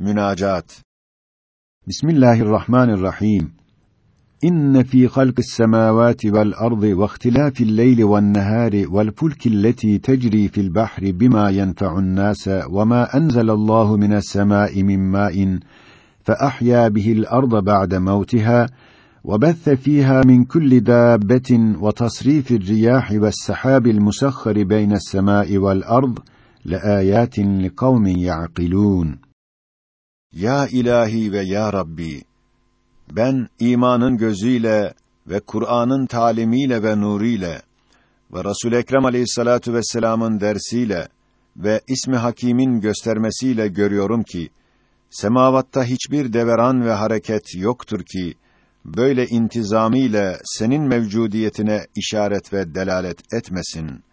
Münacat Bismillahirrahmanirrahim İnne fî halqis semâvâti vel ardı ve ihtilâfil leyli ven nehâri vel fulkilleti tecrî fil bahri bimâ yenfe'un nâse ve mâ enzelallahu mines semâi min mâin fe ahyâ bihil arda ba'de mevtiha وبث فيها من كل دابة وتصريف الرياح والسحاب المسخر بين السماء والأرض لآيات لقوم يعقلون Ya ilahi ve ya Rabbi ben imanın gözüyle ve Kur'an'ın talimiyle ve nuriyle ve Resul Ekrem Aleyhissalatu vesselam'ın dersiyle ve ismi Hakîm'in göstermesiyle görüyorum ki semavatta hiçbir deveran ve hareket yoktur ki böyle intizamiyle senin mevcudiyetine işaret ve delalet etmesin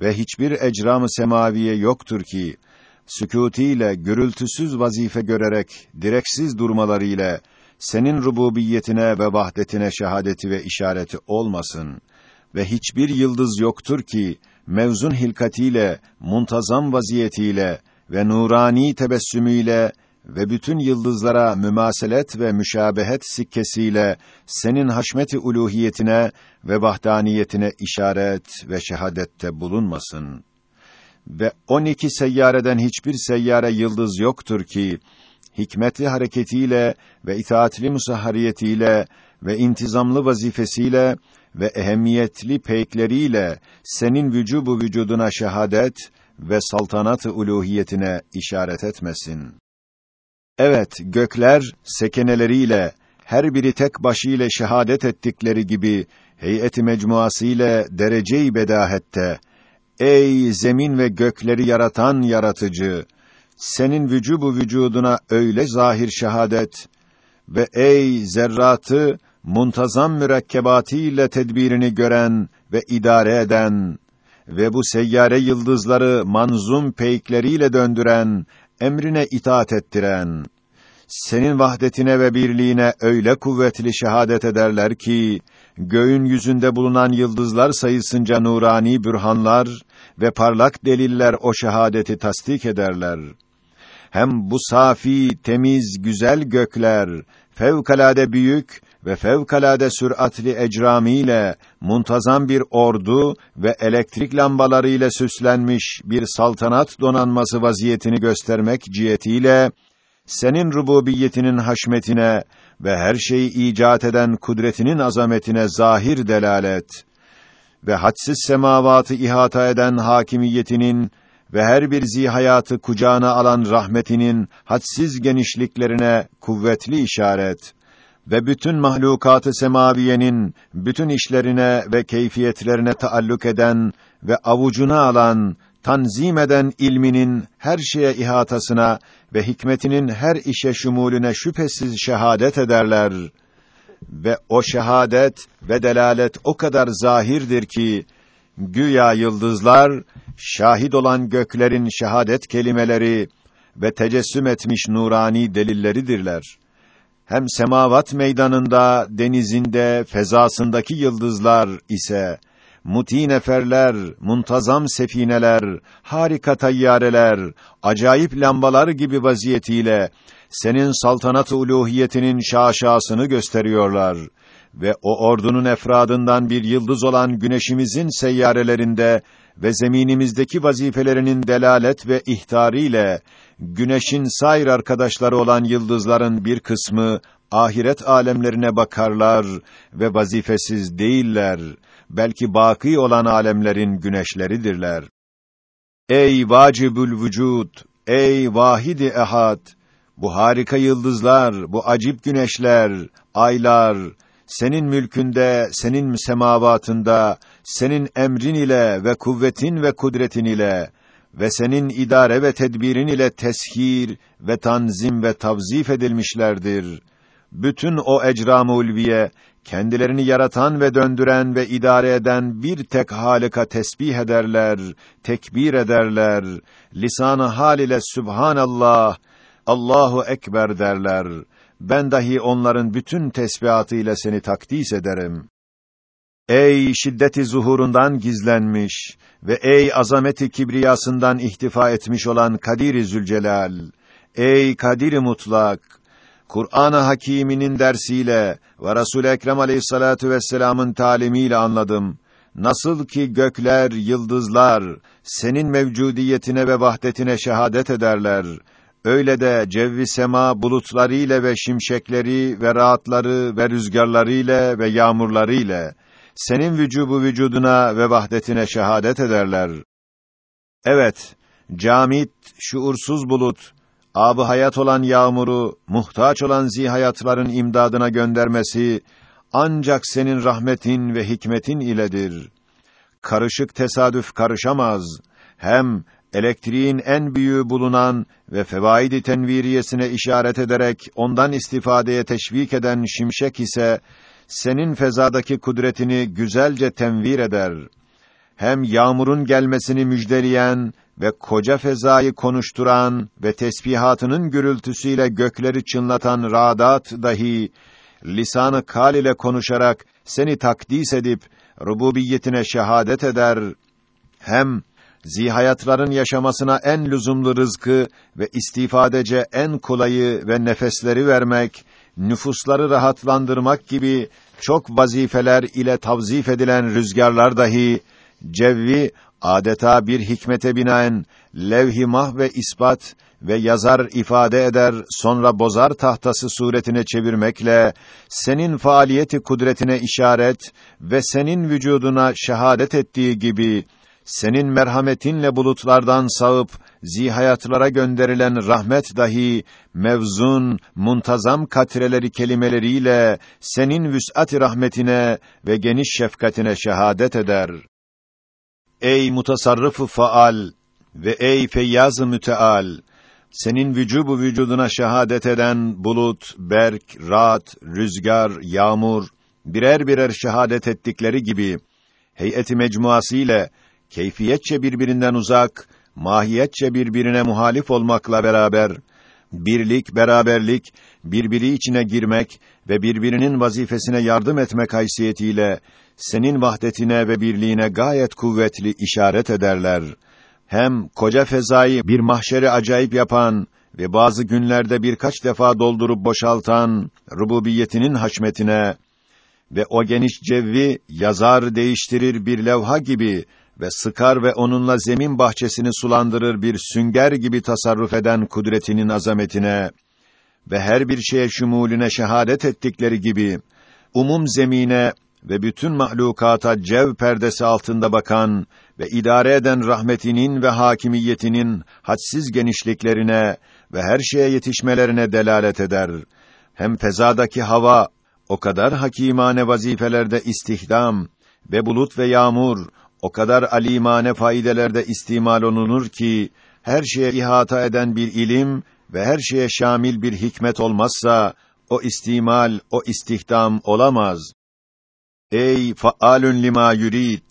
ve hiçbir ecram-ı semaviye yoktur ki sükûtiyle gürültüsüz vazife görerek direksiz durmalarıyla senin rububiyetine ve vahdetine şehadeti ve işareti olmasın ve hiçbir yıldız yoktur ki mevzun hilkatiyle, muntazam vaziyetiyle ve nurani tebessümüyle ve bütün yıldızlara mümaselet ve müşabehet sikkesiyle senin haşmeti uluhiyetine ve vahdaniyetine işaret ve şehadette bulunmasın. Ve on iki seyyareden hiçbir seyyare yıldız yoktur ki, hikmetli hareketiyle ve itaatli musahhariyetiyle ve intizamlı vazifesiyle ve ehemmiyetli peykleriyle senin vücubu vücuduna şehadet ve saltanat-ı uluhiyetine işaret etmesin. Evet, gökler sekeneleriyle her biri tek başıyla şehadet ettikleri gibi heyeti mecmuası ile derece-i bedahette ey zemin ve gökleri yaratan yaratıcı senin vücubu vücuduna öyle zahir şehadet ve ey zerratı muntazam mürekkebatiyle tedbirini gören ve idare eden ve bu seyyare yıldızları manzum peykleriyle döndüren emrine itaat ettiren, senin vahdetine ve birliğine öyle kuvvetli şehadet ederler ki, göğün yüzünde bulunan yıldızlar sayısınca nurani bürhanlar ve parlak deliller o şehadeti tasdik ederler. Hem bu safi, temiz, güzel gökler, fevkalade büyük ve fevkalade süratli ecramiyle muntazam bir ordu ve elektrik lambalarıyla süslenmiş bir saltanat donanması vaziyetini göstermek cihetiyle senin rububiyetinin haşmetine ve her şeyi icat eden kudretinin azametine zahir delalet ve hadsiz semavatı ihata eden hakimiyetinin ve her bir zihayatı kucağına alan rahmetinin hadsiz genişliklerine kuvvetli işaret ve bütün mahlukatı semaviyenin bütün işlerine ve keyfiyetlerine taalluk eden ve avucuna alan, tanzim eden ilminin her şeye ihatasına ve hikmetinin her işe şumulüne şüphesiz şehadet ederler. Ve o şehadet ve delalet o kadar zahirdir ki, güya yıldızlar, şahit olan göklerin şehadet kelimeleri ve tecessüm etmiş nurani delilleridirler. Hem semavat meydanında, denizinde, fezasındaki yıldızlar ise muti neferler, muntazam sefineler, harika tayyareler, acayip lambalar gibi vaziyetiyle senin saltanat-ı uluhiyetinin şaşasını gösteriyorlar ve o ordunun efradından bir yıldız olan güneşimizin seyyarelerinde ve zeminimizdeki vazifelerinin delalet ve ihtariyle güneşin sair arkadaşları olan yıldızların bir kısmı ahiret alemlerine bakarlar ve vazifesiz değiller. Belki baki olan alemlerin güneşleridirler. Ey vacibül vücud, ey vahidi ehad, bu harika yıldızlar, bu acip güneşler, aylar, senin mülkünde, senin semavatında, senin emrin ile ve kuvvetin ve kudretin ile ve senin idare ve tedbirin ile teshir ve tanzim ve tavzif edilmişlerdir. Bütün o ecram-ı ulviye, kendilerini yaratan ve döndüren ve idare eden bir tek Halika tesbih ederler, tekbir ederler, lisan-ı hal ile Sübhanallah, Allahu Ekber derler. Ben dahi onların bütün tesbihatıyla seni takdis ederim. Ey şiddeti zuhurundan gizlenmiş ve ey azameti kibriyasından ihtifa etmiş olan Kadir-i Zülcelal, Ey Kadir Mutlak! Kur'an-ı Hakîminin dersiyle ve Resul Ekrem Aleyhissalatu vesselam'ın talimiyle anladım. Nasıl ki gökler, yıldızlar senin mevcudiyetine ve vahdetine şehadet ederler. Öyle de cevvi sema bulutlarıyla ve şimşekleri ve rahatları ve rüzgarlarıyla ve yağmurlarıyla senin vücubu vücuduna ve vahdetine şehadet ederler. Evet, camit, şuursuz bulut, abı hayat olan yağmuru, muhtaç olan zihayatların imdadına göndermesi, ancak senin rahmetin ve hikmetin iledir. Karışık tesadüf karışamaz. Hem elektriğin en büyüğü bulunan ve fevaidi tenviriyesine işaret ederek ondan istifadeye teşvik eden şimşek ise senin fezadaki kudretini güzelce tenvir eder. Hem yağmurun gelmesini müjdeleyen ve koca fezayı konuşturan ve tesbihatının gürültüsüyle gökleri çınlatan radat dahi lisanı kal ile konuşarak seni takdis edip rububiyetine şehadet eder. Hem zihayatların yaşamasına en lüzumlu rızkı ve istifadece en kolayı ve nefesleri vermek, nüfusları rahatlandırmak gibi çok vazifeler ile tavzif edilen rüzgarlar dahi cevvi adeta bir hikmete binaen levh-i mah ve ispat ve yazar ifade eder sonra bozar tahtası suretine çevirmekle senin faaliyeti kudretine işaret ve senin vücuduna şehadet ettiği gibi senin merhametinle bulutlardan sağıp zihayatlara gönderilen rahmet dahi mevzun muntazam katreleri kelimeleriyle senin vüs'at rahmetine ve geniş şefkatine şehadet eder. Ey mutasarrıfı faal ve ey feyyaz-ı müteal senin vücubu vücuduna şehadet eden bulut, berk, rahat, rüzgar, yağmur birer birer şehadet ettikleri gibi heyeti mecmuası ile keyfiyetçe birbirinden uzak, mahiyetçe birbirine muhalif olmakla beraber birlik, beraberlik, birbiri içine girmek ve birbirinin vazifesine yardım etmek haysiyetiyle senin vahdetine ve birliğine gayet kuvvetli işaret ederler. Hem koca fezayı bir mahşeri acayip yapan ve bazı günlerde birkaç defa doldurup boşaltan rububiyetinin haşmetine ve o geniş cevvi yazar değiştirir bir levha gibi ve sıkar ve onunla zemin bahçesini sulandırır bir sünger gibi tasarruf eden kudretinin azametine ve her bir şeye şumulüne şehadet ettikleri gibi umum zemine ve bütün mahlukata cev perdesi altında bakan ve idare eden rahmetinin ve hakimiyetinin hadsiz genişliklerine ve her şeye yetişmelerine delalet eder. Hem fezadaki hava o kadar hakimane vazifelerde istihdam ve bulut ve yağmur o kadar alimane faydelerde istimal olunur ki her şeye ihata eden bir ilim ve her şeye şamil bir hikmet olmazsa o istimal, o istihdam olamaz. Ey faalün lima yurid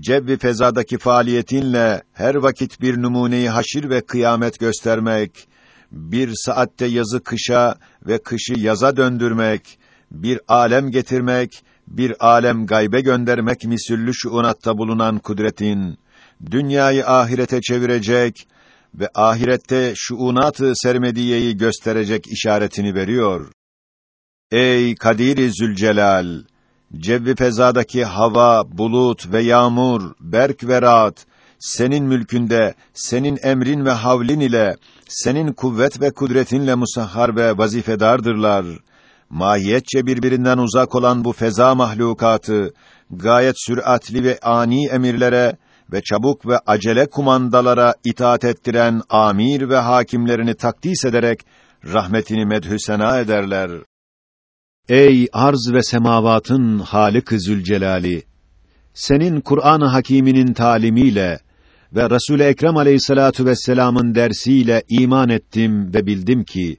cebbi fezadaki faaliyetinle her vakit bir numuneyi haşir ve kıyamet göstermek, bir saatte yazı kışa ve kışı yaza döndürmek, bir alem getirmek bir alem gaybe göndermek misüllü şuunatta bulunan kudretin dünyayı ahirete çevirecek ve ahirette şuunatı sermediyeyi gösterecek işaretini veriyor. Ey Kadir-i Zülcelal, cevvi fezadaki hava, bulut ve yağmur, berk ve rahat, senin mülkünde, senin emrin ve havlin ile, senin kuvvet ve kudretinle musahhar ve vazifedardırlar mahiyetçe birbirinden uzak olan bu feza mahlukatı gayet süratli ve ani emirlere ve çabuk ve acele kumandalara itaat ettiren amir ve hakimlerini takdis ederek rahmetini medhü sena ederler. Ey arz ve semavatın Halik-i Zülcelali! Senin Kur'an-ı Hakîminin talimiyle ve Resul Ekrem Aleyhissalatu vesselam'ın dersiyle iman ettim ve bildim ki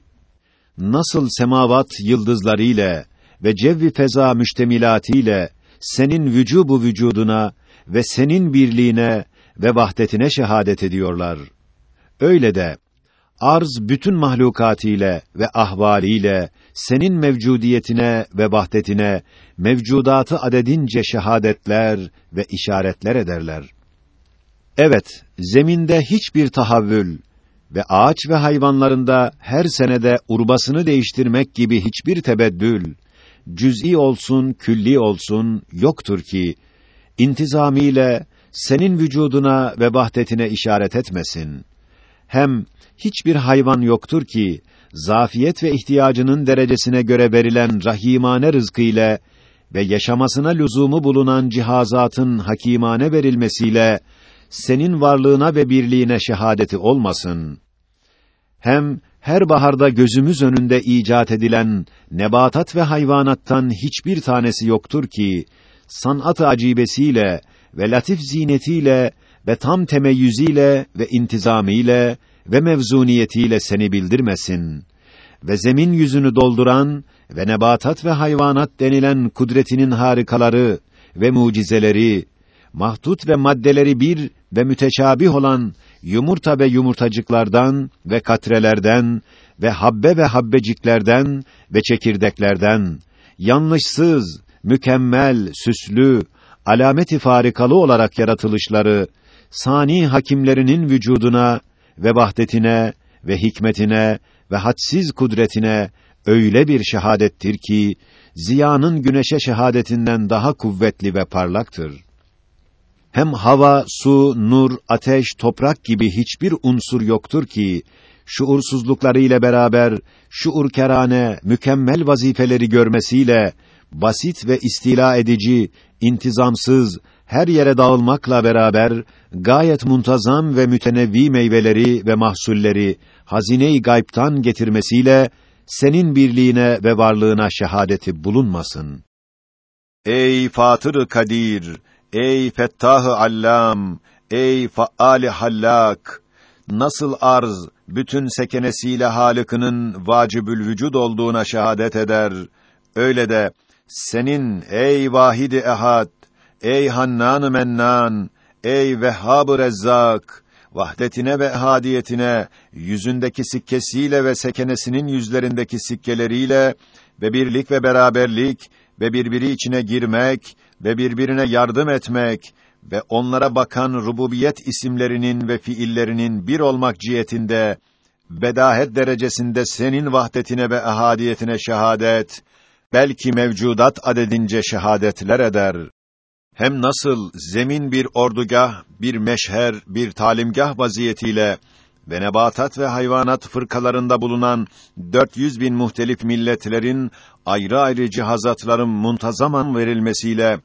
nasıl semavat yıldızlarıyla ve cevvi feza müştemilatiyle senin vücubu vücuduna ve senin birliğine ve vahdetine şehadet ediyorlar. Öyle de arz bütün mahlukatiyle ve ahvaliyle senin mevcudiyetine ve vahdetine mevcudatı adedince şehadetler ve işaretler ederler. Evet, zeminde hiçbir tahavvül, ve ağaç ve hayvanlarında her senede urbasını değiştirmek gibi hiçbir tebeddül, cüz'i olsun, külli olsun yoktur ki intizamiyle senin vücuduna ve vahdetine işaret etmesin. Hem hiçbir hayvan yoktur ki zafiyet ve ihtiyacının derecesine göre verilen rahimane rızkı ile ve yaşamasına lüzumu bulunan cihazatın hakimane verilmesiyle senin varlığına ve birliğine şehadeti olmasın. Hem her baharda gözümüz önünde icat edilen nebatat ve hayvanattan hiçbir tanesi yoktur ki sanat-ı acibesiyle ve latif zinetiyle ve tam temeyyüziyle ve intizamiyle ve mevzuniyetiyle seni bildirmesin ve zemin yüzünü dolduran ve nebatat ve hayvanat denilen kudretinin harikaları ve mucizeleri, mahdut ve maddeleri bir ve müteşabih olan yumurta ve yumurtacıklardan ve katrelerden ve habbe ve habbeciklerden ve çekirdeklerden yanlışsız, mükemmel, süslü, alameti farikalı olarak yaratılışları sani hakimlerinin vücuduna ve vahdetine ve hikmetine ve hadsiz kudretine öyle bir şehadettir ki ziyanın güneşe şehadetinden daha kuvvetli ve parlaktır. Hem hava, su, nur, ateş, toprak gibi hiçbir unsur yoktur ki şuursuzlukları ile beraber şuurkerane mükemmel vazifeleri görmesiyle basit ve istila edici, intizamsız, her yere dağılmakla beraber gayet muntazam ve mütenevvi meyveleri ve mahsulleri hazine-i gaybtan getirmesiyle senin birliğine ve varlığına şehadeti bulunmasın. Ey Fatır-ı Kadir, ey Fettah-ı Allam, ey Faal-i Hallak, nasıl arz bütün sekenesiyle Halık'ının vacibül vücud olduğuna şehadet eder, öyle de senin ey Vahid-i Ehad, ey Hannan-ı Mennan, ey Vehhab-ı Rezzak, vahdetine ve ehadiyetine, yüzündeki sikkesiyle ve sekenesinin yüzlerindeki sikkeleriyle ve birlik ve beraberlik ve birbiri içine girmek ve birbirine yardım etmek ve onlara bakan rububiyet isimlerinin ve fiillerinin bir olmak cihetinde bedahet derecesinde senin vahdetine ve ehadiyetine şehadet belki mevcudat adedince şehadetler eder. Hem nasıl zemin bir ordugah, bir meşher, bir talimgah vaziyetiyle ve nebatat ve hayvanat fırkalarında bulunan 400 bin muhtelif milletlerin ayrı ayrı cihazatların muntazaman verilmesiyle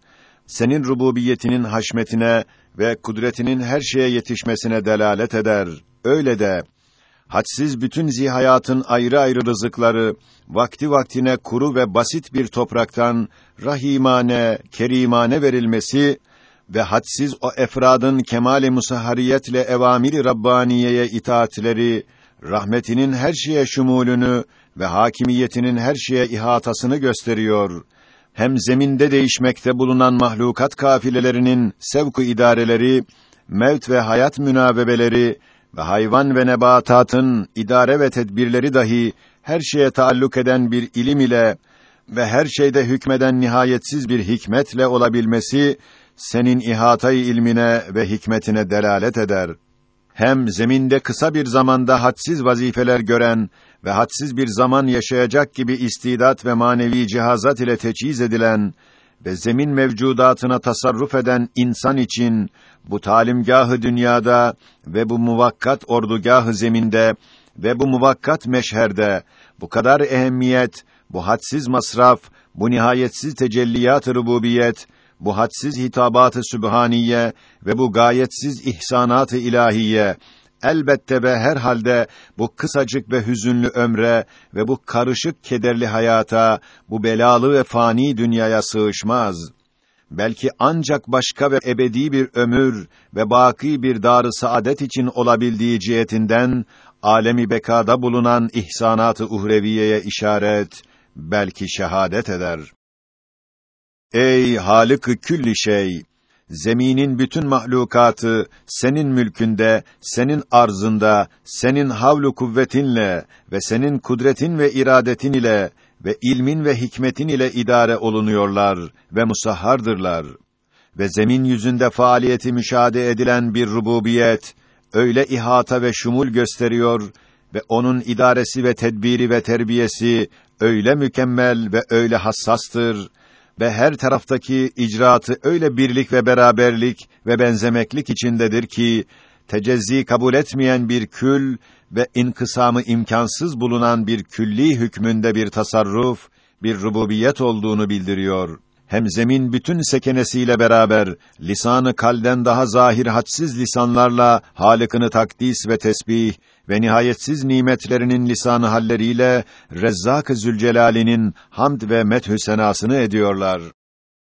senin rububiyetinin haşmetine ve kudretinin her şeye yetişmesine delalet eder. Öyle de hadsiz bütün zihayatın ayrı ayrı rızıkları vakti vaktine kuru ve basit bir topraktan rahimane, kerimane verilmesi ve hadsiz o efradın kemale musahhariyetle evamiri rabbaniyeye itaatleri rahmetinin her şeye şumulünü ve hakimiyetinin her şeye ihatasını gösteriyor. Hem zeminde değişmekte bulunan mahlukat kafilelerinin sevku idareleri, mevt ve hayat münabebeleri ve hayvan ve nebatatın idare ve tedbirleri dahi her şeye taalluk eden bir ilim ile ve her şeyde hükmeden nihayetsiz bir hikmetle olabilmesi senin ihatay ilmine ve hikmetine delalet eder. Hem zeminde kısa bir zamanda hadsiz vazifeler gören ve hadsiz bir zaman yaşayacak gibi istidat ve manevi cihazat ile teçhiz edilen ve zemin mevcudatına tasarruf eden insan için bu talimgahı dünyada ve bu muvakkat ordugahı zeminde ve bu muvakkat meşherde bu kadar ehemmiyet, bu hadsiz masraf, bu nihayetsiz tecelliyat-ı rububiyet, bu hadsiz hitabat-ı sübhaniye ve bu gayetsiz ihsanat-ı ilahiye elbette ve her halde bu kısacık ve hüzünlü ömre ve bu karışık kederli hayata, bu belalı ve fani dünyaya sığışmaz. Belki ancak başka ve ebedi bir ömür ve baki bir dar-ı saadet için olabildiği cihetinden alemi bekada bulunan ihsanat-ı uhreviyeye işaret, belki şehadet eder. Ey Halık-ı külli şey! Zeminin bütün mahlukatı senin mülkünde, senin arzında, senin havlu kuvvetinle ve senin kudretin ve iradetin ile ve ilmin ve hikmetin ile idare olunuyorlar ve musahhardırlar. Ve zemin yüzünde faaliyeti müşahede edilen bir rububiyet, öyle ihata ve şumul gösteriyor ve onun idaresi ve tedbiri ve terbiyesi öyle mükemmel ve öyle hassastır ve her taraftaki icraatı öyle birlik ve beraberlik ve benzemeklik içindedir ki tecezzi kabul etmeyen bir kül ve inkısamı imkansız bulunan bir külli hükmünde bir tasarruf, bir rububiyet olduğunu bildiriyor. Hem zemin bütün sekenesiyle beraber lisanı kalden daha zahir hadsiz lisanlarla Halık'ını takdis ve tesbih ve nihayetsiz nimetlerinin lisanı halleriyle Rezzak-ı Zülcelal'inin hamd ve methü senasını ediyorlar.